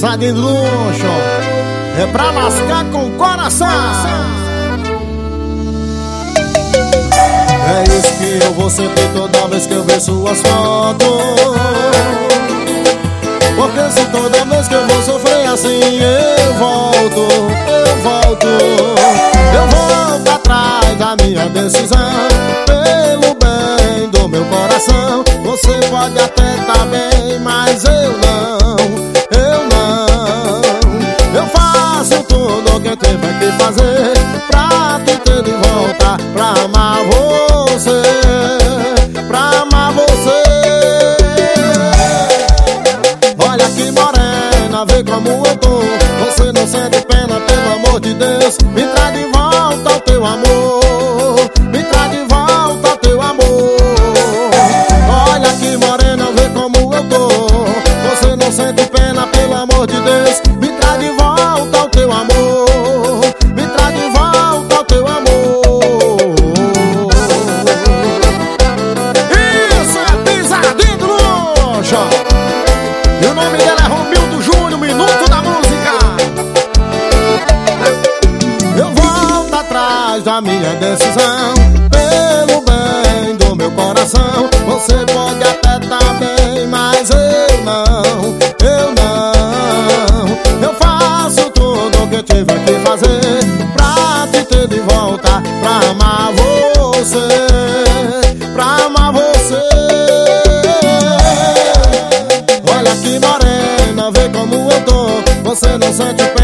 pisadinha de luxo. É pra lascar com o coração. É isso que eu vou sentir toda vez que eu ver suas fotos. Porque se toda vez que eu vou sofrer assim eu volto, eu volto. Eu volto atrás da minha decisão. Pelo bem do meu coração. Você pode até que fazer pra te ter de volta, pra amar você, pra amar você. Olha que morena, vê como eu tô. Atrás da minha decisão, pelo bem do meu coração. Você pode até tá bem, mas eu não, eu não. Eu faço tudo o que tiver que fazer pra te ter de volta, pra amar você, pra amar você. Olha que morena, vê como eu tô Você não sente pena,